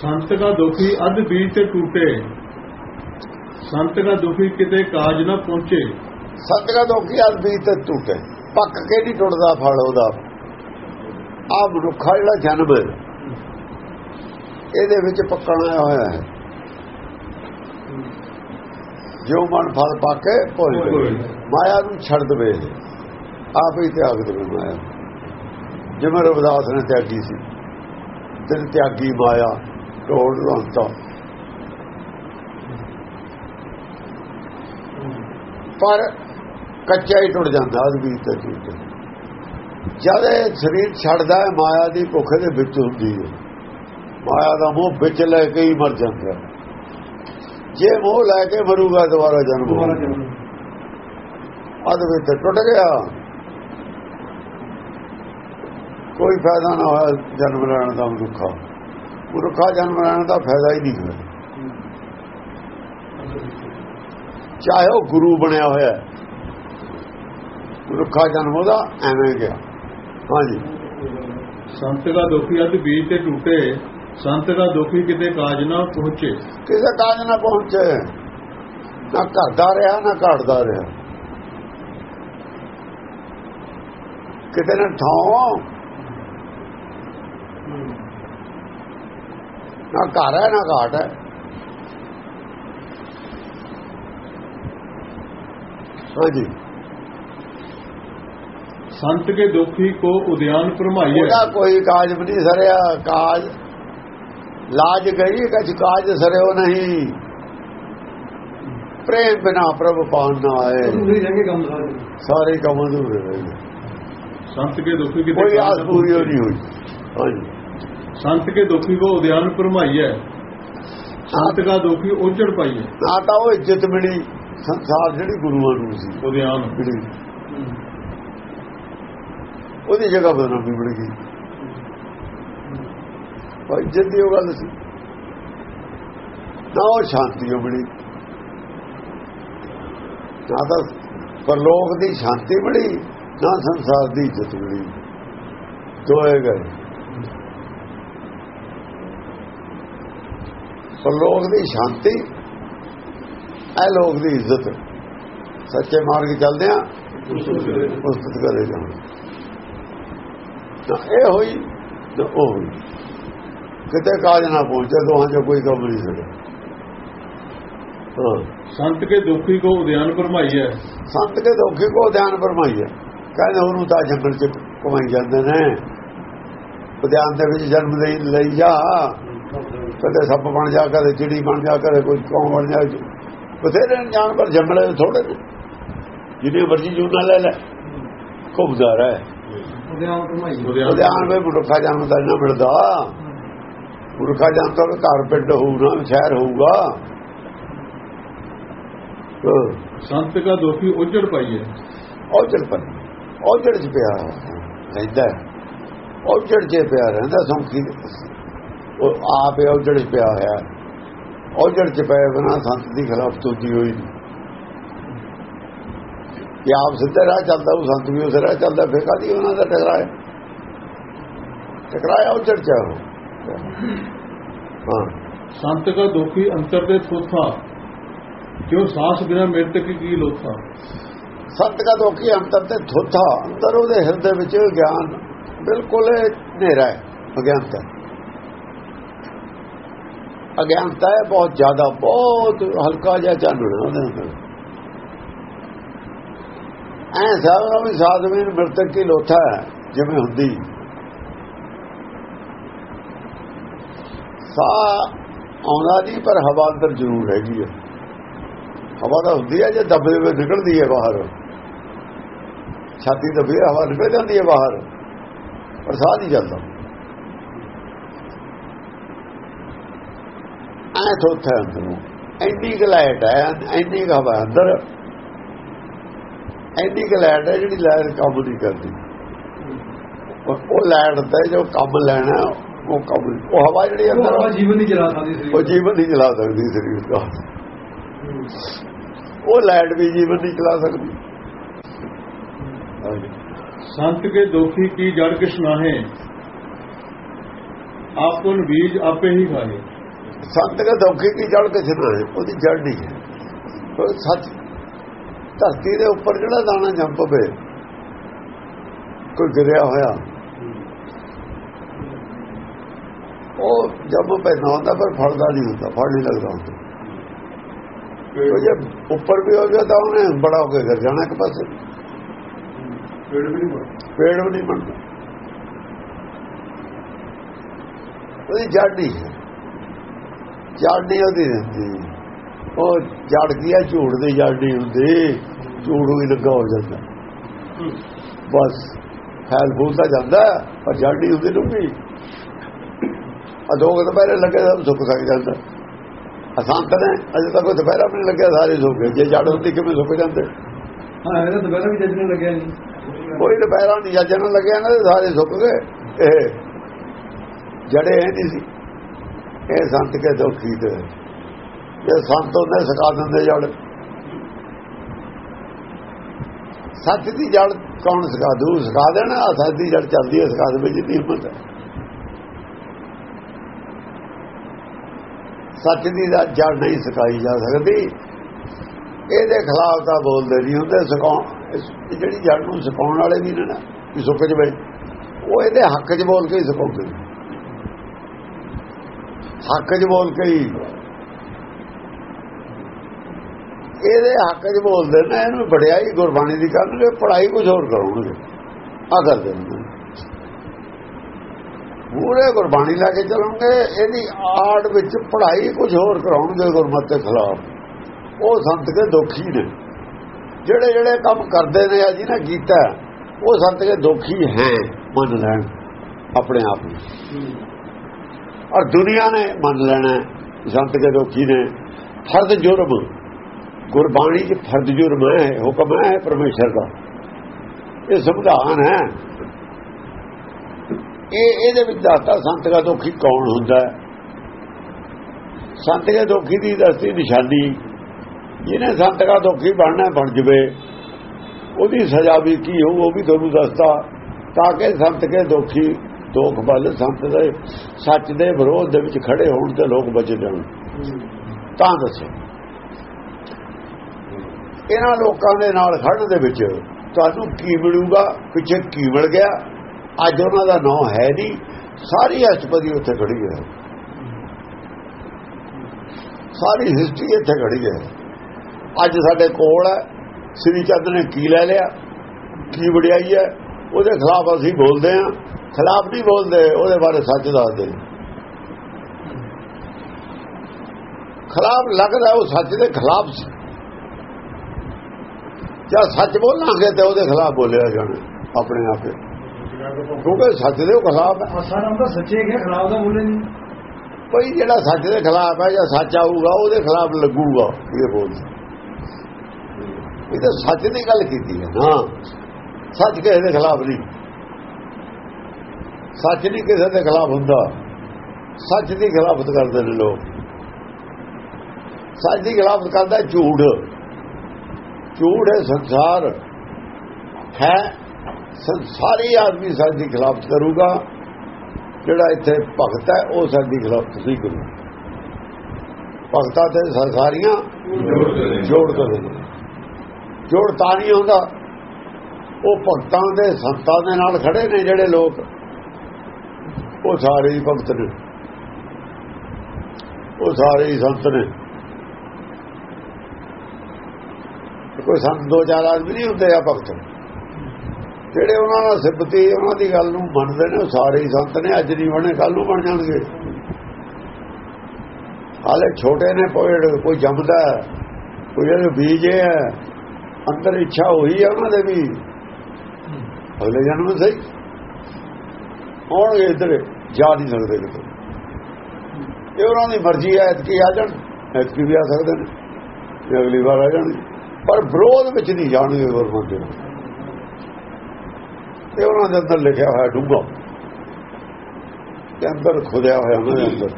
ਸੰਤ ਕਾ ਦੁਖੀ ਅਧ ਬੀਜ ਤੇ ਟੂਟੇ। ਸੰਤ ਕਾ ਦੁਖੀ ਕਿਤੇ ਕਾਜ ਨਾ ਪਹੁੰਚੇ। ਸੰਤ ਦਾ ਦੁਖੀ ਅਲਬੀ ਤੇ ਟੁੱਟੇ। ਪੱਕ ਕੇ ਨਹੀਂ ਟੁੱਟਦਾ ਫਲ ਉਹਦਾ? ਆ ਮਨੁੱਖਾ ਜਿਹੜਾ ਜਨਮ ਇਹਦੇ ਵਿੱਚ ਪੱਕਣ ਆਇਆ ਹੋਇਆ ਹੈ। ਜੋ ਮਨ ਫਲ ਪਾ ਕੇ ਭੁੱਲ। ਗਏ ਮਾਇਆ ਨੂੰ ਛੱਡ ਦਵੇ ਆਪ ਹੀ ਤਿਆਗ ਦੇਵੇ ਮਾਇਆ ਜਿਵੇਂ ਰਵਿਦਾਸ ਨੇ ਤਿਆਗੀ ਸੀ। ਤਿੰਨ ਤਿਆਗੀ ਮਾਇਆ ਟੋੜ ਰੰਤਾ ਪਰ ਕੱਚਾ ਹੀ ਟੁੱਟ ਜਾਂਦਾ ਆਦਮੀ ਤੇ ਟੁੱਟ ਜਦ ਇਹ ਸਰੀਰ ਛੱਡਦਾ ਹੈ ਮਾਇਆ ਦੀ ਭੁੱਖ ਦੇ ਵਿੱਚ ਹੁੰਦੀ ਹੈ। ਮਾਇਆ ਦਾ ਮੋਹ ਵਿੱਚ ਲੈ ਕੇ ਹੀ ਮਰ ਜਾਂਦਾ। ਜੇ ਮੋਹ ਲੈ ਕੇ ਮਰੂਗਾ ਦੁਬਾਰਾ ਜਨਮ ਹੋਊਗਾ। ਅਦ ਵਿੱਚ ਟੁੱਟ ਗਿਆ। ਕੋਈ ਫਾਇਦਾ ਨਾ ਹੋਇਆ ਜਨਮ ਲੈਣ ਦਾ ਮਨੁੱਖਾ। ਮਨੁੱਖਾ ਜਨਮ ਲੈਣ ਦਾ ਫਾਇਦਾ ਹੀ ਨਹੀਂ ਹੋਇਆ। ਚਾਹੇ ਉਹ ਗੁਰੂ ਬਣਿਆ ਹੋਇਆ। ਮਨੁੱਖਾ ਜਨਮ ਉਹਦਾ ਐਵੇਂ ਗਿਆ। ਹਾਂਜੀ। ਸੰਤ ਕਾ ਦੁਖੀ ਅਧ ਬੀਜ ਤੇ ਟੂਟੇ। ਸੰਤ ਕਾ ਦੁਖੀ ਕਿਤੇ ਕਾਜ ਨਾ ਪਹੁੰਚੇ। ਕਿਸੇ ਕਾਜ ਨਾ ਪਹੁੰਚੇ। ਨਾ ਘਰਦਾ ਰਿਹਾ ਨਾ ਘਾਟਦਾ ਰਿਹਾ। ਕਿਤੇ ਨਾ ਥਾਂ ਨਾ ਘਰ ਹੈ ਨਾ ਘਾਟ ਹੈ। ਹਾਂਜੀ। ਸੰਤ ਕੇ ਦੁਖੀ ਕੋ ਉਦਿਆਨ ਭਰਮਾਈਐ ਉਹਦਾ ਕੋਈ ਕਾਜ ਨਹੀਂ ਸਰਿਆ ਕਾਜ ਲਾਜ ਗਈ ਕਛ ਕਾਜ ਸਰਿਓ ਨਹੀਂ? ਪ੍ਰੇਮ ਬਿਨਾ ਪ੍ਰਭ ਪਾਣ ਨਾ ਆਏ। ਸਾਰੇ ਕੰਮ ਅਧੂਰੇ ਰਹਿ ਸੰਤ ਕੇ ਦੁਖੀ ਕਿਤੇ ਕੋਈ ਆਸ ਪੂਰੀ। ਨਹੀਂ ਹੋਈ। ਹਾਂਜੀ। ਸੰਤ ਕੇ ਦੁਖੀ ਕੋ ਉਦਿਆਨ ਭਰਮਾਈਐ ਸੰਤ ਕਾ ਦੁਖੀ ਉਜੜ ਪਾਈਐ ਨਾ ਤਾਂ ਉਹ ਇੱਜ਼ਤ ਮਿਲੀ। ਸੰਸਾਰ ਜਿਹੜੀ ਗੁਰੂਆਂ ਨੂੰ ਸੀ ਉਦਿਆਨ ਮਿਲੀ। ਉਹਦੀ ਜਗ੍ਹਾ ਬਦਨਾਮੀ ਮਿਲ ਗਈ। ਉਹ ਇੱਜ਼ਤ ਦੀ ਉਹ ਗੱਲ ਸੀ। ਨਾ ਉਹ ਸ਼ਾਂਤੀ ਉਹ ਮਿਲੀ। ਨਾ ਤਾਂ ਪਰਲੋਕ ਦੀ ਸ਼ਾਂਤੀ ਮਿਲੀ ਨਾ ਸੰਸਾਰ ਦੀ ਇੱਜ਼ਤ ਮਿਲੀ। ਦੋਏ ਗਏ। ਪਰਲੋਕ ਦੀ ਸ਼ਾਂਤੀ ਐ ਲੋਕ ਦੀ ਇੱਜ਼ਤ। ਸੱਚੇ ਮਾਰਗ ਚੱਲਦੇ ਆ ਉਸਤਤ ਕਰੇ ਜਾਣ। ਤਾਂ ਇਹ ਹੋਈ ਤਾਂ ਉਹ ਹੋਈ। ਕਿਤੇ ਕਾਜ ਨਾ ਪਹੁੰਚੇ ਦੋਹਾਂ ਚ ਕੋਈ ਕੰਮ ਨਹੀਂ ਸਕੇ ਹਾਂ। ਸੰਤ ਕੇ ਦੁਖੀ ਕੋ ਉਦਿਆਨ ਭਰਮਾਈਐ ਸੰਤ ਕੇ ਦੋਖੇ ਕੋ ਧਿਆਨ ਫਰਮਾਈਏ ਕਹਿੰਦੇ ਉਹਨੂੰ ਤਾਂ ਜੰਗਲ ਚ ਕਮਾਈ ਜਾਂਦੇ ਨੇ। ਉਦਿਆਨ ਦੇ ਵਿੱਚ ਜਨਮ ਲਈ ਲਈ ਜਾ। ਕਦੇ ਸੱਪ ਬਣ ਜਾ ਕਦੇ ਚਿੜੀ ਬਣ ਜਾ ਕਦੇ ਕੋਈ ਕੌਂ ਬਣ ਜਾ। ਬਥੇਰੇ ਜਾਨਵਰ ਜੰਗਲੇ ਦੇ ਥੋੜੇ ਨੇ ਜਿਹਨੇ ਮਰਜ਼ੀ ਜੂਨਾ ਲੈ ਲੈ। ਘੁੰਮਦਾ ਰਹਿ ਉਦਿਆਨ ਵਿੱਚ ਮੁਰਖਾ ਜਨਮ ਦਾ ਨਾ ਮਿਲਦਾ। ਮੁਰਖਾ ਜਨਮ ਤਾਂ ਘਰ ਪਿੰਡ ਹੋਊ ਨਾ ਸ਼ਹਿਰ ਹੋਊਗਾ। ਹਾਂ। ਸੰਤ ਕਾ ਦੁਖੀ ਉਜੜ ਪਾਈਐ ਔਜੜ ਪਰ ਔਜੜ ਚ ਪਿਆ ਰਹਿੰਦਾ। ਔਜੜ ਚ ਪਿਆ ਰਹਿੰਦਾ ਸੌਂਖੀ। ਉਹ ਆਪ ਹੀ ਔਜੜ ਚ ਪਿਆ ਹੋਇਆ। ਔਜੜ ਚ ਪਏ ਬਣਾ ਸੰਤ ਦੀ ਖਿਲਾਫ ਤੋਦੀ ਹੋਈ। ਨਹੀਂ ਕਿ ਆਪ ਸਿੱਧੇ ਰਾਹ ਚੱਲਦਾ ਉਹ ਸੰਤ ਵੀ ਉਸ ਰਾਹ ਚੱਲਦਾ ਫੇਰ ਕਾਦੀ ਉਹਨਾਂ ਦਾ ਟਕਰਾਇਆ ਟਕਰਾਇਆ ਔਜੜ ਚ। ਹਾਂ ਸੰਤ ਕਾ ਦੁਖੀ ਅੰਤਰ ਦੇ ਥੋਥਾ ਕਿਉ ਸਾਸ ਬਿਨਾ ਮਿਰਤ ਕੀ ਕੀ ਲੋਥਾ? ਸੰਤ ਦਾ ਦੋਖੀ ਅੰਤਰ ਤੇ ਥੋਥਾ ਅੰਦਰ ਉਹਦੇ ਹਿਰਦੇ ਵਿੱਚ ਗਿਆਨ ਬਿਲਕੁਲ ਹਨੇਰਾ ਹੈ ਅਗਿਆਨਤਾ। ਅਗਿਆਨਤਾ ਹੈ ਬਹੁਤ ਜ਼ਿਆਦਾ, ਬਹੁਤ ਹਲਕਾ ਜਿਹਾ ਚਾਨਣਾ ਉਹਦੇ ਅੰਦਰ ਐ ਸਾਰਾ ਵੀ ਸਾਧਵੀਨ ਮਰਤਕ ਕੀ ਲੋਥਾ ਹੈ, ਜਿਵੇਂ ਹੁੰਦੀ। ਸਾ ਆਉਂਦਾ ਨਹੀਂ ਪਰ ਹਵਾ ਅੰਦਰ ਜ਼ਰੂਰ ਹੈਗੀ ਹੈ ਹਵਾ ਤਾਂ ਹੁੰਦੀ ਹੈ ਜੇ ਦੱਬੇ ਵਿੱਚ ਨਿਕਲਦੀ ਹੈ ਬਾਹਰ। ਛਾਤੀ ਦੱਬੇ ਹਵਾ ਨਿਕਲ ਜਾਂਦੀ ਹੈ ਬਾਹਰ। ਪਰ ਸਾਹ ਨਹੀਂ ਚੱਲਦਾ। ਐ ਥੋਥਾ ਅੰਦਰੋਂ ਕੁ ਲਾਈਟ ਹੈ ਕੁ ਹਵਾ ਅੰਦਰ ਕੁ ਲਾਈਟ ਹੈ ਜਿਹੜੀ ਲਾਈਟ ਕੰਮ ਨਹੀਂ ਕਰਦੀ। ਉਹ- ਉਹ ਲਾਈਟ ਤੇ ਜੋ ਕੰਮ ਲੈਣਾ ਉਹ ਕੰਮ ਉਹ ਹਵਾ ਜਿਹੜੀ ਉਹ ਅੰਦਰ ਹਵਾ ਜੀਵਨ ਨਹੀਂ ਚਲਾ ਸਕਦੀ ਉਹ ਜੀਵਨ ਨਹੀਂ ਚਲਾ ਸਕਦੀ ਸਰੀਰ ਦਾ ਉਹ ਲਾਈਟ ਵੀ ਜੀਵਨ ਨਹੀਂ ਚਲਾ ਸਕਦੀ। ਸੰਤ ਕੇ ਦੁਖੀ ਕੀ ਜੜ ਕਿਛ ਨਾਹੇ ਆਪਨ ਬੀਜ ਆਪੇ ਹੀ ਖਾਏ ਸੰਤ ਕੇ ਧੋਖੇ ਕੀ ਜੜ ਕਿਛ ਨਾ ਹੈ ਉਹਦੀ ਜੜ ਨਹੀਂ ਹੈ। ਉਹ ਸੱਚ ਧਰਤੀ ਦੇ ਉੱਪਰ ਜਿਹੜਾ ਦਾਣਾ ਜੰਮ ਪਵੇ ਕੋਈ ਗਿਰਿਆ ਹੋਇਆ ਉਹ ਜੰਮ ਪੈਦਾ ਹੁੰਦਾ ਪਰ ਫਲਦਾ ਨਹੀਂ ਹੁੰਦਾ ਫਲ ਨਹੀਂ ਲੱਗਦਾ ਹੁੰਦਾ। ਉਹ ਜੇ ਉੱਪਰ ਵੀ ਹੋ ਗਿਆ ਤਾਂ ਉਹਨੇ ਬੜਾ ਹੋ ਕੇ ਗਿਰ ਜਾਣਾ ਇੱਕ ਪਾਸੇ। ਪੇੜ ਵੀ ਨਹੀਂ ਬਣ ਪੇੜ ਵੀ ਨਹੀਂ ਬਣਦਾ। ਉਹਦੀ ਜੜ ਨਹੀਂ ਹੈ। ਜੜ ਨਹੀਂ ਉਹਦੀ। ਹੁੰਦੀ ਉਹ ਜੜ ਹੈ ਝੂੜ ਦੀ ਜੜ ਨਹੀਂ ਹੁੰਦੀ। ਝੂੜ ਵੀ ਲੱਗਾ ਹੋ ਜਾਂਦਾ। ਬਸ ਫੂਲ ਤਾਂ ਜਾਂਦਾ ਪਰ ਜੜ ਨਹੀਂ ਹੁੰਦੀ ਡੁੱਬੀ। ਅਦੋਗ ਦੁਪਹਿਰੇ ਲੱਗੇ ਸਭ ਸੁੱਕ ਸਕ ਜਾਂਦਾ। ਅਸਾਂਤ ਨੇ ਅਜੇ ਤੱਕ ਦੁਪਹਿਰਾ ਵੀ ਲੱਗਿਆ ਸਾਰੇ ਸੁੱਕ ਗਏ। ਜੇ ਜੜ ਹੁੰਦੀ ਕਿਵੇਂ ਸੁੱਕ ਜਾਂਦੇ? ਹਾਂ ਇਹਦਾ ਦੁਬਾਰਾ ਵੀ ਜੱਜਣ ਲੱਗਿਆ ਨਹੀਂ ਕੋਈ ਦੁਪਹਿਰਾ ਨਹੀਂ ਜੱਜ ਨੂੰ ਲੱਗਿਆ ਨਾ ਸਾਰੇ ਸੁੱਕ ਗਏ। ਇਹ ਜੜੇ ਇਹ ਨਹੀਂ ਸੀ। ਇਹ ਸੰਤ ਕੇ ਦੁਖੀ ਤੇ ਇਹ ਸੰਤ ਉਹਨੇ ਸਿਖਾ ਦਿੰਦੇ ਜੜ ਸੱਚ ਦੀ ਜੜ ਕੌਣ ਸਿਖਾ ਦੂ? ਸਿਖਾ ਦੇਣਾ ਸੱਚ ਦੀ ਜੜ ਚੱਲਦੀ ਹੈ, ਸਿਖਾ ਦੇ ਜਿੰਨੀ ਹਿੰਮਤ ਹੈ। ਸੱਚ ਦੀ ਜੜ ਨਹੀਂ ਸਿਖਾਈ ਜਾ ਸਕਦੀ। ਇਹਦੇ ਖਿਲਾਫ ਤਾਂ ਬੋਲਦੇ ਨਹੀਂ ਹੁੰਦੇ, ਸਿਖਾਉਣ ਜਿਹੜੀ ਜੜ ਨੂੰ ਸਿਖਾਉਣ ਵਾਲੇ ਵੀ ਨੇ ਨਾ ਕਿ ਸੁੱਕ ਜਵੇ ਉਹ ਇਹਦੇ ਹੱਕ 'ਚ ਬੋਲ ਕੇ ਹੀ ਸਿਖਾਉਂਦੇ ਹੱਕ 'ਚ ਬੋਲ ਕੇ ਹੀ। ਇਹਦੇ ਹੱਕ 'ਚ ਬੋਲਦੇ ਨੇ, ਇਹਨੂੰ ਵਡਿਆਈ ਗੁਰਬਾਣੀ ਦੀ ਕਰਨਗੇ ਪੜ੍ਹਾਈ ਕੁਝ ਹੋਰ ਕਰਉਣਗੇ ਆ ਕਰਦੇ ਨੇ। ਪੂਰੇ ਗੁਰਬਾਣੀ ਲਾ ਕੇ ਚੱਲਣਗੇ, ਇਹਦੀ ਆੜ ਵਿੱਚ ਪੜ੍ਹਾਈ ਕੁਝ ਹੋਰ ਕਰਾਉਣਗੇ ਗੁਰਮਤਿ ਦੇ ਖਿਲਾਫ। ਉਹ ਸੰਤ ਕੇ ਦੁਖੀ ਨੇ। ਜਿਹੜੇ ਜਿਹੜੇ ਕੰਮ ਕਰਦੇ ਨੇ ਆ ਜਿਹਨੇ ਕੀਤਾ ਉਹ ਸੰਤ ਕੇ ਦੁਖੀ ਹੈ, ਮੰਨ ਲੈਣ, ਆਪਣੇ ਆਪ ਨੂੰ। ਔਰ ਦੁਨੀਆ ਨੇ ਮੰਨ ਲੈਣਾ ਸੰਤ ਕੇ ਦੁਖੀ ਨੇ ਫਰਦ ਜੁਰਮ, ਗੁਰਬਾਣੀ 'ਚ ਫਰਦ ਜੁਰਮ ਹੈ, ਹੁਕਮ ਹੈ ਪਰਮੇਸ਼ਰ ਦਾ। ਇਹ ਸੰਵਿਧਾਨ ਹੈ। ਇਹ, ਇਹਦੇ ਵਿੱਚ ਦੱਸਦਾ ਸੰਤ ਦਾ ਦੁਖੀ ਕੌਣ ਹੁੰਦਾ ਸੰਤ ਦੇ ਦੁਖੀ ਦੀ ਦੱਸਦੀ ਨਿਸ਼ਾਨੀ, ਜਿਹਨੇ ਸੰਤ ਦਾ ਦੁਖੀ ਬਣਨਾ ਬਣ ਜਵੇ, ਉਹਦੀ ਸਜ਼ਾ ਵੀ ਕੀ ਹੋਊ, ਉਹ ਵੀ ਤੁਹਾਨੂੰ ਦੱਸਦਾ ਤਾਂ ਕਿ ਸੰਤ ਕੇ ਦੁਖੀ ਦੋਖ ਬਲ ਸੰਤ ਦੇ, ਸੱਚ ਦੇ ਵਿਰੋਧ ਦੇ ਵਿੱਚ ਖੜੇ ਹੋਣ ਤੇ ਲੋਕ ਬਚ ਜਾਣ। ਤਾਂ ਦੱਸੋ। ਇਹਨਾਂ ਲੋਕਾਂ ਦੇ ਨਾਲ ਖੜਨ ਦੇ ਵਿੱਚ ਤੁਹਾਨੂੰ ਕੀ ਮਿਲੂਗਾ? ਪਿੱਛੇ ਕੀ ਮਿਲ ਗਿਆ? ਅੱਜ ਉਹਨਾਂ ਦਾ ਨਾਂ ਹੈ ਨਹੀਂ। ਸਾਰੀ ਅਸ਼ਟਪਦੀ ਉੱਥੇ ਖੜੀ ਹੈ। ਸਾਰੀ ਹਿਸਟਰੀ ਇੱਥੇ ਖੜੀ ਹੈ। ਅੱਜ ਸਾਡੇ ਕੋਲ ਹੈ। ਸ੍ਰੀ ਚੰਦ ਨੇ ਕੀ ਲੈ ਲਿਆ? ਕੀ ਵਡਿਆਈ ਹੈ? ਉਹਦੇ ਖਿਲਾਫ ਅਸੀਂ ਬੋਲਦੇ ਹਾਂ। ਖਿਲਾਫ ਨਹੀਂ ਬੋਲਦੇ ਉਹਦੇ ਬਾਰੇ ਸੱਚ ਦੱਸਦੇ। ਖਿਲਾਫ ਲੱਗਦਾ ਉਹ ਸੱਚ ਦੇ ਖਿਲਾਫ ਸੀ। ਜਾਂ ਸੱਚ ਬੋਲਾਂਗੇ ਤੇ ਉਹਦੇ ਖਿਲਾਫ ਬੋਲਿਆ ਜਾਣਾ ਆਪਣੇ ਆਪੇ ਕਿਉਂਕਿ ਸੱਚ ਦੇ ਖਿਲਾਫ ਹੈ। ਅਸਾਂ ਨਾਮ ਤਾਂ ਸੱਚੇ ਗਿਆ ਖਿਲਾਫ ਦਾ ਬੋਲੇ ਨਹੀਂ ਕੋਈ ਜਿਹੜਾ ਸੱਚ ਦੇ ਖਿਲਾਫ ਹੈ ਜਾਂ ਸੱਚ ਆਊਗਾ ਉਹਦੇ ਖਿਲਾਫ ਲੱਗੂਗਾ ਇਹ ਬੋਲ। ਇਹ ਤਾਂ ਸੱਚ ਦੀ ਗੱਲ ਕੀਤੀ ਹੈ। ਨਾ ਸੱਚ ਕਿਸੇ ਦੇ ਖਿਲਾਫ ਨਹੀਂ। ਸੱਚ ਨਹੀਂ ਕਿਸੇ ਦੇ ਖਿਲਾਫ ਹੁੰਦਾ। ਸੱਚ ਦੀ ਖਿਲਾਫਤ ਕਰਦੇ ਨੇ ਲੋਕ। ਸੱਚ ਦੀ ਖਿਲਾਫਤ ਕਰਦਾ ਝੂਠ। ਝੂਠ ਹੈ ਸੰਸਾਰ। ਹੈ ਸੰਸਾਰੀ ਆਦਮੀ ਸੱਚ ਦੀ ਖਿਲਾਫਤ ਕਰੂਗਾ। ਜਿਹੜਾ ਇੱਥੇ ਭਗਤ ਹੈ, ਉਹ ਸੱਚ ਦੀ ਖਿਲਾਫਤ ਨਹੀਂ ਕਰੂ ਭਗਤਾਂ ਤੇ ਸੰਸਾਰੀਆਂ ਜੋੜ ਕਰ ਜੋੜ ਤਾਂ ਨਹੀਂ ਹੁੰਦਾ ਉਹ ਭਗਤਾਂ ਦੇ ਸੰਤਾਂ ਦੇ ਨਾਲ ਖੜੇ ਨੇ ਜਿਹੜੇ ਲੋਕ। ਉਹ ਸਾਰੇ ਹੀ ਭਗਤ ਨੇ। ਉਹ ਸਾਰੇ ਹੀ ਸੰਤ ਨੇ। ਕੋਈ ਸੰਤ ਦੋ ਚਾਰ ਆਦਮੀ ਨਹੀਂ ਹੁੰਦੇ ਆ ਭਗਤ। ਜਿਹੜੇ ਉਹਨਾਂ ਨਾਲ ਸਿੱਪਤੀ ਉਹਨਾਂ ਦੀ ਗੱਲ ਨੂੰ ਮੰਨਦੇ ਨੇ, ਉਹ ਸਾਰੇ ਹੀ ਸੰਤ ਨੇ। ਅੱਜ ਨਹੀਂ ਬਣੇ ਕੱਲ ਨੂੰ ਬਣ ਜਾਣਗੇ। ਹਾਲੇ ਛੋਟੇ ਨੇ ਪੋੜ ਕੋਈ ਜੰਮਦਾ ਕੋਈ ਇਹਦੇ ਬੀਜ ਹੈ। ਅੰਦਰ ਇੱਛਾ ਹੋਈ ਹੈ ਉਹਨਾਂ ਦੇ ਵੀ। ਅਗਲੇ ਜਨਮ ਸਹੀ। ਆਉਣਗੇ ਇੱਧਰ। ਜਾ ਨਹੀਂ ਸਕਦੇ ਕਿਤੇ ਇਹ ਉਹਨਾਂ ਦੀ ਮਰਜ਼ੀ ਹੈ ਕਿ ਆ ਜਾਣ ਐਤਕੀ ਵੀ ਆ ਸਕਦੇ ਨੇ ਤੇ ਅਗਲੀ ਵਾਰ ਆ ਜਾਣਗੇ। ਪਰ ਵਿਰੋਧ ਵਿੱਚ ਨਹੀਂ ਜਾਣਗੇ ਗੁਰਮਤਿ ਦੇ ਇਹ ਉਹਨਾਂ ਦੇ ਅੰਦਰ ਲਿਖਿਆ ਹੋਇਆ ਡੂੰਘਾ। ਤੇ ਅੰਦਰ ਖੁਦਿਆ ਹੋਇਆ ਉਹਨਾਂ ਦੇ ਅੰਦਰ।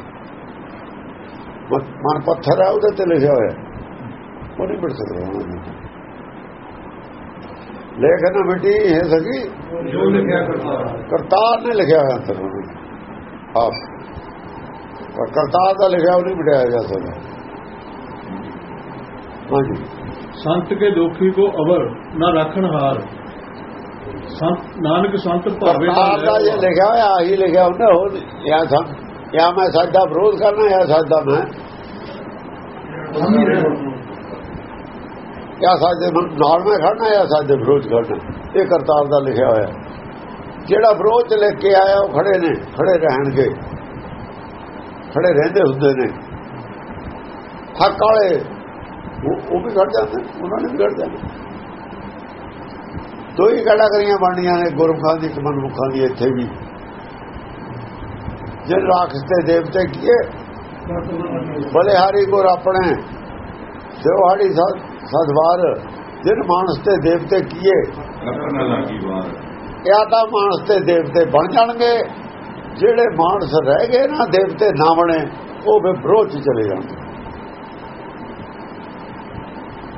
ਮਨ ਪੱਥਰ ਹੈ ਉਹਦੇ ਤੇ ਲਿਖਿਆ ਹੋਇਆ। ਉਹ ਨਹੀਂ ਪੜ ਸਕਦਾ ਉਹਨਾਂ ਨੂੰ। ਲੇਖ ਨਾ ਮਿੱਟੀ ਹੈ ਸਕੀ ਜੋ ਲਿਖਿਆ ਕਰਤਾ। ਕਰਤਾਰ ਨੇ ਲਿਖਿਆ ਹੋਇਆ ਅੰਦਰ। ਉਹਨੇ ਆਪ। ਪਰ ਕਰਤਾਰ ਦਾ ਲਿਖਿਆ ਉਹ ਨਹੀਂ ਮਿਟਾਇਆ ਜਾ ਸਕਦਾ ਹਾਂਜੀ। ਸੰਤ ਕੇ ਦੋਖੀ ਕੋ ਅਵਰ ਨਾ ਰੱਖਣ ਹਾਰ। ਸੰਤ ਨਾਨਕ ਸੰਤ ਭਾਵੇ ਦਾ ਜੇ ਲਿਖਿਆ ਹੋਇਆ ਆਹੀ ਲਿਖਿਆ ਹੁੰਦਾ ਹੋਰ ਜਾਂ ਸਭ ਜਾਂ ਮੈਂ ਦਾ ਵਿਰੋਧ ਕਰਨਾ ਜਾਂ ਦਾ ਮੈਂ। ਜਾਂ ਦੇ ਨਾਲ ਮੈਂ ਖੜਨਾ ਜਾਂ ਦੇ ਵਿਰੋਧ ਕਰਨਾ। ਇਹ ਕਰਤਾਰ ਦਾ ਲਿਖਿਆ ਹੋਇਆ। ਜਿਹੜਾ ਵਿਰੋਧ ਚ ਲਿਖ ਕੇ ਆਇਆ, ਉਹ ਖੜੇ ਨੇ, ਖੜੇ ਰਹਿਣਗੇ। ਖੜੇ ਰਹਿੰਦੇ ਹੁੰਦੇ ਨੇ। ਹੱਕ ਵਾਲੇ, ਉਹ ਵੀ ਖੜ ਜਾਂਦੇ, ਉਹਨਾਂ ਨੇ ਖੜ ਜਾਂਦੇ। ਦੋ ਹੀ ਕੈਟਾਗਰੀਆਂ ਬਣੀਆਂ ਨੇ, ਗੁਰਮੁਖਾਂ ਦੀ ਮਨਮੁਖਾਂ ਦੀ, ਇੱਥੇ ਵੀ। ਜੇ ਰਾਖਸ ਤੇ ਦੇਵਤੇ ਕੀਏ ਬਲੇ ਹਾਰੀ ਗੁਰ ਆਪਣੇ ਦੇਵਾੜੀ ਸਦਵਾਰ ਜਿਨ ਮਾਨਸ ਤੇ ਦੇਵਤੇ ਕੀਏ। ਰੱਖਣ ਲੱਗੀ ਵਾਰ। ਜਾਂ ਤਾਂ ਮਾਨਸ ਤੇ ਦੇਵਤੇ ਬਣ ਜਾਣਗੇ। ਜਿਹੜੇ ਮਾਨਸ ਰਹਿ ਗਏ ਨਾ, ਦੇਵਤੇ ਨਾ ਬਣੇ, ਉਹ ਵੀ ਵਿਰੋਧ ਚ ਚਲੇ ਜਾਣਗੇ।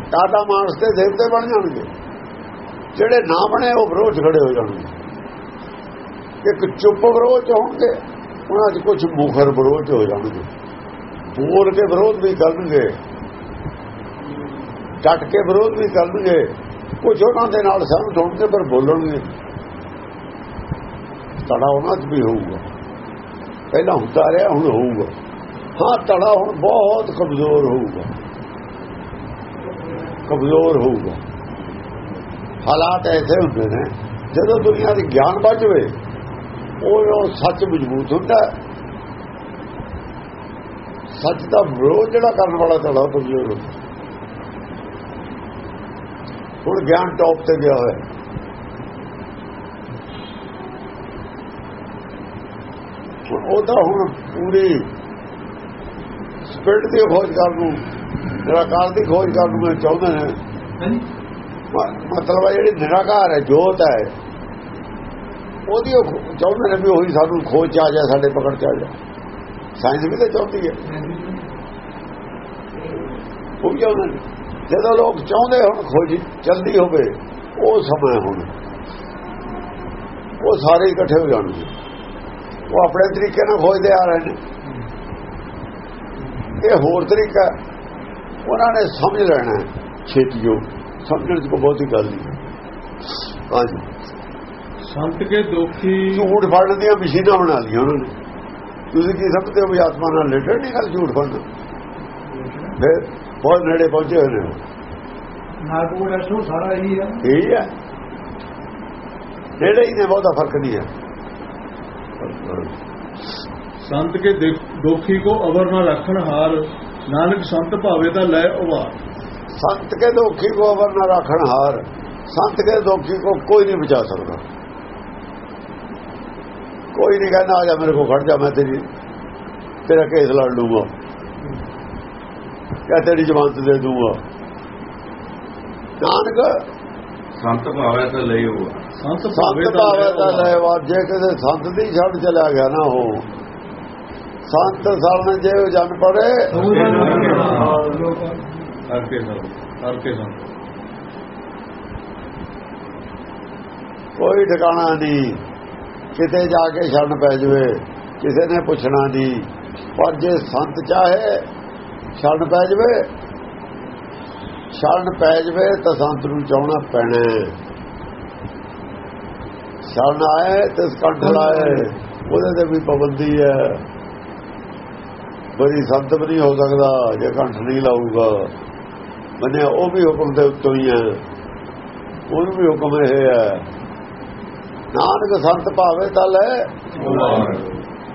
ਜਾਂ ਤਾਂ ਮਾਨਸ ਤੇ ਦੇਵਤੇ ਬਣ ਜਾਣਗੇ। ਜਿਹੜੇ ਨਾ ਬਣੇ, ਉਹ ਵਿਰੋਧ ਖੜੇ ਹੋ ਜਾਣਗੇ। ਇੱਕ ਚੁੱਪ ਵਿਰੋਧ ਹੋਣਗੇ, ਉਹਨਾਂ 'ਚ ਕੁਝ ਮੁਖਰ ਵਿਰੋਧ ਹੋ ਜਾਣਗੇ। ਬੋਲ ਕੇ ਵਿਰੋਧ ਵੀ ਕਰਨਗੇ। ਡਟ ਕੇ ਵਿਰੋਧ ਵੀ ਕਰਨਗੇ। ਕੁਝ ਉਹਨਾਂ ਦੇ ਨਾਲ ਸਹਿਮਤ ਹੋਣਗੇ, ਪਰ ਬੋਲਣਗੇ। ਤੜਾ ਉਹਨਾਂ 'ਚ ਵੀ ਹੋਊਗਾ। ਪਹਿਲਾਂ ਹੁੰਦਾ ਰਿਹਾ, ਹੁਣ ਹੋਊਗਾ। ਹਾਂ, ਤੜਾ ਹੁਣ ਬਹੁਤ ਕਮਜ਼ੋਰ ਹੋਊਗਾ। ਕਮਜ਼ੋਰ ਹੋਊਗਾ। ਹਾਲਾਤ ਐਸੇ ਹੁੰਦੇ ਨੇ, ਜਦੋਂ ਦੁਨੀਆ ਦੀ ਗਿਆਨ ਵੱਧ ਜਵੇ, ਉਹ ਸੱਚ ਮਜ਼ਬੂਤ ਹੁੰਦਾ ਸੱਚ ਦਾ ਵਿਰੋਧ ਜਿਹੜਾ ਕਰਨ ਵਾਲਾ ਤੜਾ ਉਹ ਕਮਜ਼ੋਰ ਹੁੰਦਾ। ਹੁਣ ਗਿਆਨ ਟੌਪ ਤੇ ਗਿਆ ਹੋਇਆ ਹੁਣ ਉਹ ਤਾਂ ਹੁਣ ਪੂਰੀ ਸਪਿਰਟ ਦੀ ਖੋਜ ਕਰਨ ਨੂੰ ਨਿਰਾਕਾਰ ਦੀ ਖੋਜ ਕਰਨ ਨੂੰ ਚਾਹੁੰਦੇ ਨੇ ਮਤਲਬ ਹੈ ਜਿਹੜੀ ਨਿਰਾਕਾਰ ਹੈ ਜੋਤ ਹੈ ਉਹਦੀ ਉਹ ਚਾਹੁੰਦੇ ਨੇ ਵੀ ਉਹੀ ਸਾਨੂੰ ਖੋਜ ਚ ਆ ਜਾ ਸਾਡੇ ਪਕੜ ਚ ਆ ਜਾ ਸਾਇੰਸ ਵੀ ਤਾਂ ਚਾਹੁੰਦੀ ਹੈ। ਉਹ ਵੀ ਚਾਹੁੰਦੇ ਨੇ। ਜਦੋਂ ਲੋਕ ਚਾਹੁੰਦੇ ਹੁਣ ਖੋਜ ਜਲਦੀ ਹੋਵੇ ਉਹ ਸਮਾਂ ਹੁਣ। ਉਹ ਸਾਰੇ ਇਕੱਠੇ ਹੋ ਜਾਣਗੇ। ਉਹ ਆਪਣੇ ਤਰੀਕੇ ਨਾਲ ਖੋਜਦੇ ਆ ਰਹੇ ਨੇ। ਇਹ ਹੋਰ ਤਰੀਕਾ ਹੈ। ਉਹਨਾਂ ਨੇ ਸਮਝ ਲੈਣਾ ਹੈ। ਛੇਤੀ ਜੋ ਸਮਝਣ ਦੀ ਬਹੁਤੀ ਗੱਲ ਨਹੀਂ। ਹਾਂਜੀ। ਸੰਤ ਕੇ ਦੋਖੀ ਝੂਠ ਫੜਨ ਦੀਆਂ ਮਸ਼ੀਨਾਂ ਬਣਾ ਲਈਆਂ ਉਹਨਾਂ ਨੇ। ਤੁਸੀਂ ਕੀ ਸਮਝਦੇ ਹੋ ਵੀ ਆਤਮਾ ਨਾਲ ਰਿਲੇਟਡ ਨਹੀਂ ਗੱਲ ਝੂਠ ਫੜਨ? ਫਿਰ ਬਹੁਤ ਨੇੜੇ ਪਹੁੰਚੇ ਹੋਏ ਨੇ ਨਾਗਪੁਰ ਐਸੋ ਸਾਰਾ ਇਹੀ ਹੈ। ਇਹ ਹੈ। ਨੇੜੇ ਹੀ ਨੇ ਬਹੁਤਾ ਫ਼ਰਕ ਨਹੀਂ ਹੈ। ਸੰਤ ਕੇ ਦੋਖੀ ਕੋ ਅਵਰ ਨਾ ਰੱਖਣ ਹਾਰ, ਨਾਨਕ ਸੰਤ ਭਾਵੇ ਤਾਂ ਲੈ ਉਵਾਰ। ਸੰਤ ਕੇ ਦੋਖੀ ਕੋ ਅਵਰ ਨਾ ਰੱਖਣ ਹਾਰ, ਸੰਤ ਕੇ ਦੋਖੀ ਕੋ ਕੋਈ ਨਹੀਂ ਬਚਾ ਸਕਦਾ। ਕੋਈ ਨਹੀਂ ਕਹਿੰਦਾ, ਆ ਜਾ ਮੇਰੇ ਕੋ ਖੜ ਜਾ, ਮੈਂ ਤੇਰੀ ਤੇਰਾ ਕੇਸ ਲੜ ਲੂੰਗਾ। ਜਾਂ ਤੇਰੀ ਜ਼ਮਾਨਤ ਦੇ ਦੂੰਗਾ। ਨਾਨਕ ਸੰਤ ਭਾਵੇਂ ਤਾਂ ਲਈ ਹੋਆ। ਸੰਤ ਭਾਵੇ ਤਾਂ ਭਾਵੇਂ ਤਾਂ ਲੈ ਵਾ ਜੇ ਕਿਸੇ ਸੰਤ ਦੀ ਛੱਡ ਚਲਾ ਗਿਆ ਨਾ ਉਹ ਸੰਤ ਸਰਨ ਜੇ ਉਹ ਜਨ ਪੜੇ ਸੰਤ ਸੰਤ ਕੋਈ ਠਿਕਾਣਾ ਨਹੀਂ। ਕਿਤੇ ਜਾ ਕੇ ਛੱਡ ਪੈ ਜਵੇ ਕਿਸੇ ਨੇ ਪੁੱਛਣਾ ਨਹੀਂ। ਪਰ ਜੇ ਸੰਤ ਚਾਹੇ ਛੱਡ ਪੈ ਜਵੇ ਛੱਡ ਪੈ ਜਵੇ ਤਾਂ ਸੰਤ ਨੂੰ ਚਾਹਣਾ ਪੈਣਾ ਹੈ। ਛੱਡ ਆਏ ਤੇ ਸਕੰਠ ਲਾਏ ਉਹਦੇ ਤੇ ਵੀ ਪਾਬੰਦੀ ਹੈ। ਬੜੀ ਸੰਤ ਵੀ ਨਹੀਂ ਹੋ ਸਕਦਾ ਜੇ ਕੰਠ ਨਹੀਂ ਲਾਊਗਾ। ਮੰਨਿਆ ਉਹ ਵੀ ਹੁਕਮ ਦੇ ਉੱਤੋਂ ਹੀ ਹੈ। ਉਹਨੂੰ ਵੀ ਹੁਕਮ ਇਹ ਹੈ। ਨਾਨਕ ਸੰਤ ਭਾਵੇ ਤਾਂ ਲੈ।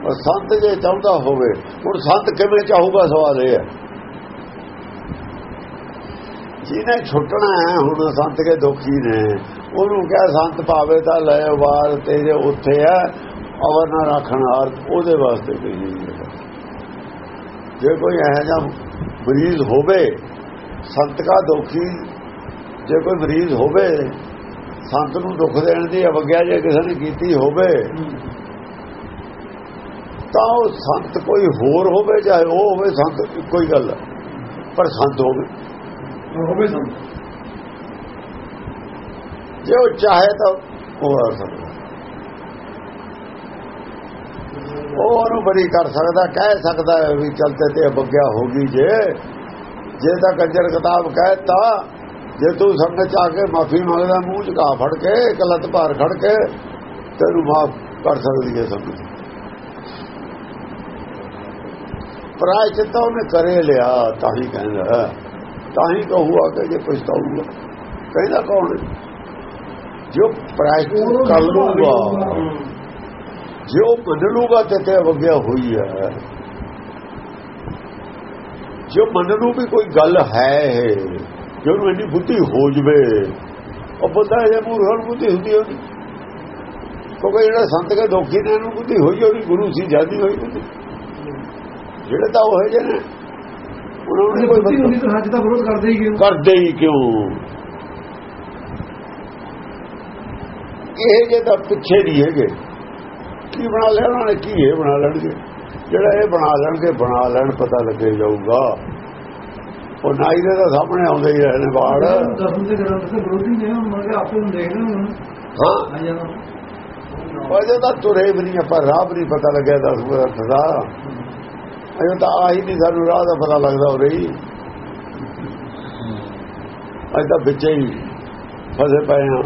ਪਰ ਸੰਤ ਜੇ ਚਾਹੁੰਦਾ ਹੋਵੇ ਹੁਣ ਸੰਤ ਕਿਵੇਂ ਚਾਹੂਗਾ ਸਵਾਲ ਇਹ ਹੈ। ਜਿਹਨੇ ਛੁੱਟਣਾ ਹੁਣ ਸੰਤ ਕੇ ਦੁਖੀ ਨੇ, ਉਹਨੂੰ ਕਹੇ ਸੰਤ ਭਾਵੇ ਤਾਂ ਲੈ ਵਾਰ ਤੇਰੇ ਉੱਥੇ ਹੈ, ਅਵਰ ਨਾ ਰੱਖਣ ਹਾਰ ਉਹਦੇ ਵਾਸਤੇ ਕਹੀ ਹੈ। ਜੇ ਕੋਈ ਇਹੋ ਜਿਹਾ ਮਰੀਜ਼ ਹੋਵੇ, ਸੰਤ ਕਾ ਦੁਖੀ, ਜੇ ਕੋਈ ਮਰੀਜ਼ ਹੋਵੇ, ਸੰਤ ਨੂੰ ਦੁੱਖ ਦੇਣ ਦੀ ਅਵਗਿਆ ਜੇ ਕਿਸੇ ਨੇ ਕੀਤੀ ਹੋਵੇ, ਤਾਂ ਉਹ ਸੰਤ ਕੋਈ ਹੋਰ ਹੋਵੇ, ਚਾਹੇ ਉਹ ਹੋਵੇ, ਸੰਤ ਇੱਕੋ ਹੀ ਗੱਲ ਪਰ ਸੰਤ ਹੋਵੇ। ਹੋਵੇ ਸੰਤ ਜੇ ਉਹ ਚਾਹੇ ਤਾਂ ਉਹ ਸਕਦਾ। ਉਹ ਉਹਨੂੰ ਬਰੀ ਕਰ ਸਕਦਾ, ਕਹਿ ਸਕਦਾ ਵੀ ਚਲਤੇ ਤੇ ਬਗਿਆ ਹੋ ਗਈ ਜੇ। ਜੇ ਤਾਂ ਕੰਜਰ ਕਿਤਾਬ ਕਹਿਤਾ, ਜੇ ਤੂੰ ਸੰਗਤ ਚ ਆ ਕੇ ਮਾਫੀ ਮੰਗਦਾ, ਮੂੰਹ ਚ ਘਾ ਫੜ ਕੇ ਕਲਤ ਭਾਰ ਖੜ ਕੇ, ਤੈਨੂੰ ਮਾਫ ਕਰ ਸਕਦੀ ਹੈ ਸੰਗਤ ਪ੍ਰਾਇਚਿਤ ਤਾਂ ਉਹਨੇ ਕਰੇ ਲਿਆ, ਤਾਂ ਹੀ ਕਹਿੰਦਾ ਤਾਂ ਹੀ ਕਹੂਆ ਕਿ ਜੇ ਪਛਤਾਊਗਾ। ਕਹਿੰਦਾ ਕੌਣ ਹੈ? ਜੋ ਪ੍ਰਾਇਚਿਤ ਕਰ ਲੂਗਾ ਜੋ ਮੰਨ ਲੂਗਾ ਤੇ ਤੇ ਵਗਿਆ ਹੋਈ ਹੈ। ਜੋ ਮੰਨ ਵੀ ਕੋਈ ਗੱਲ ਹੈ ਇਹ, ਜੋ ਨੂੰ ਇੰਨੀ ਬੁੱਧੀ ਹੋ ਜਵੇ ਉਹ ਬੰਦਾ ਇਹ ਮੂਰਖ ਬੁੱਧੀ ਹੁੰਦੀ ਉਹਦੀ ਕਿਉਂਕਿ ਜਿਹੜਾ ਸੰਤ ਕੇ ਦੋਖੀ ਨੇ ਇਹਨੂੰ ਬੁੱਧੀ ਹੋਈ ਉਹਦੀ ਗੁਰੂ ਸੀ ਜਾਦੀ ਹੋਈ ਬੁੱਧੀ ਜਿਹੜੇ ਤਾਂ ਉਹ ਜਿਹੇ ਨੇ। ਉਹਨਾਂ ਨੂੰ ਜੇ ਕੋਈ ਬੁੱਧੀ ਹੁੰਦੀ ਤਾਂ ਸੱਚ ਦਾ ਵਿਰੋਧ ਕਰਦੇ ਹੀ ਕਿਉਂ? ਕਰਦੇ ਹੀ ਕਿਉਂ? ਇਹ ਜੇ ਤਾਂ ਪਿੱਛੇ ਨਹੀਂ ਹੈਗੇ। ਕੀ ਬਣਾ ਲਿਆ ਉਹਨਾਂ ਨੇ? ਕੀ ਇਹ ਬਣਾ ਲੈਣਗੇ? ਜਿਹੜਾ ਇਹ ਬਣਾ ਲੈਣਗੇ ਬਣਾ ਲੈਣ ਪਤਾ ਲੱਗੇ ਜਾਊਗਾ। ਉਹ ਨਾਈ ਦੇ ਤਾਂ ਸਾਹਮਣੇ ਆਉਂਦੇ ਹੀ ਰਹੇ ਨੇ ਬਾੜ ਦਸਮ ਦੇ ਗ੍ਰੰਥ ਦੇ ਵਿਰੋਧੀ ਨੇ ਉਹਨਾਂ ਕੇ ਆਪੇ ਨੂੰ ਦੇਖਦੇ ਨੇ ਹਾਂ। ਆ ਜਾਣਾ ਅਜੇ ਤਾਂ ਤੁਰੇ ਵੀ ਨਹੀਂ ਆਪਾਂ ਰਾਹ ਵੀ ਪਤਾ ਲੱਗਿਆ ਦਸ ਗ੍ਰੰਥ ਦਾ। ਅਜੇ ਤਾਂ ਆਹੀ ਨਹੀਂ ਸਾਨੂੰ ਰਾਹ ਦਾ ਪਤਾ ਲੱਗਦਾ ਹੋ। ਰਹੀ ਅਜੇ ਤਾਂ ਵਿੱਚੇ ਹੀ ਫਸੇ ਪਏ ਹਾਂ।